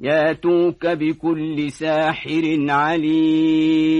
ياتوك بكل ساحر عليم.